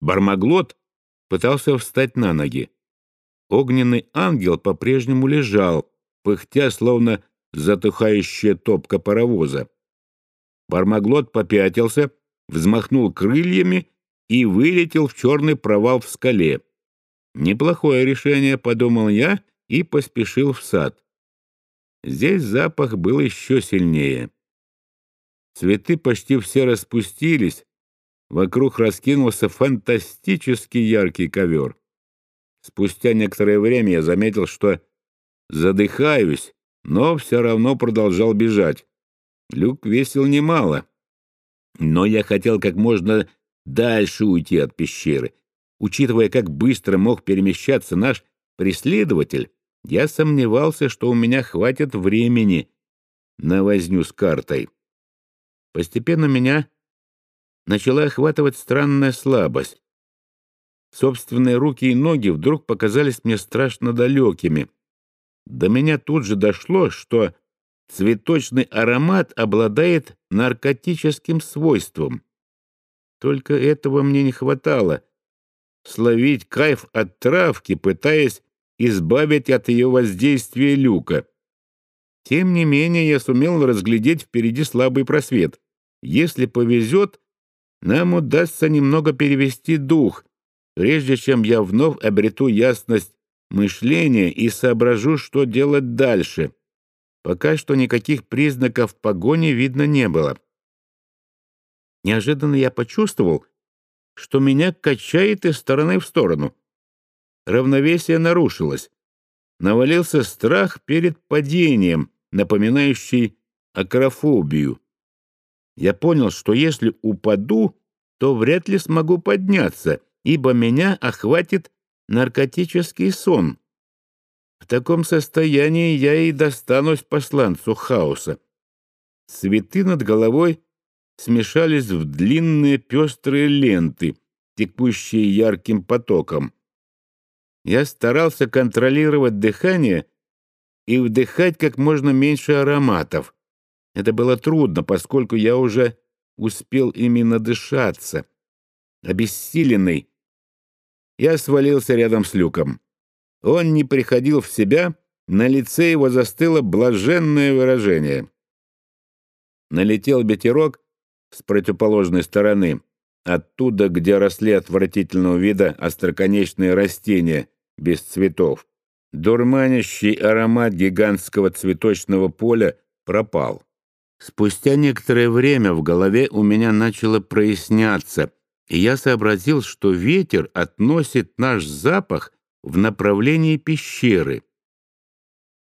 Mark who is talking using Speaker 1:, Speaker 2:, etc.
Speaker 1: Бармаглот пытался встать на ноги. Огненный ангел по-прежнему лежал, пыхтя, словно затухающая топка паровоза. Бармаглот попятился, взмахнул крыльями и вылетел в черный провал в скале. «Неплохое решение», — подумал я и поспешил в сад. Здесь запах был еще сильнее. Цветы почти все распустились, вокруг раскинулся фантастически яркий ковер. Спустя некоторое время я заметил, что задыхаюсь, но все равно продолжал бежать. Люк весил немало, но я хотел как можно дальше уйти от пещеры. Учитывая, как быстро мог перемещаться наш преследователь, я сомневался, что у меня хватит времени на возню с картой. Постепенно меня начала охватывать странная слабость. Собственные руки и ноги вдруг показались мне страшно далекими. До меня тут же дошло, что цветочный аромат обладает наркотическим свойством. Только этого мне не хватало — словить кайф от травки, пытаясь избавить от ее воздействия люка. Тем не менее, я сумел разглядеть впереди слабый просвет. Если повезет, нам удастся немного перевести дух, прежде чем я вновь обрету ясность мышления и соображу, что делать дальше. Пока что никаких признаков погони видно не было. Неожиданно я почувствовал, что меня качает из стороны в сторону. Равновесие нарушилось. Навалился страх перед падением, напоминающий акрофобию. Я понял, что если упаду, то вряд ли смогу подняться, ибо меня охватит наркотический сон. В таком состоянии я и достанусь посланцу хаоса. Цветы над головой смешались в длинные пестрые ленты, текущие ярким потоком. Я старался контролировать дыхание и вдыхать как можно меньше ароматов. Это было трудно, поскольку я уже успел ими надышаться. Обессиленный, я свалился рядом с люком. Он не приходил в себя, на лице его застыло блаженное выражение. Налетел ветерок с противоположной стороны, оттуда, где росли отвратительного вида остроконечные растения без цветов. Дурманящий аромат гигантского цветочного поля пропал. Спустя некоторое время в голове у меня начало проясняться, и я сообразил, что ветер относит наш запах в направлении пещеры.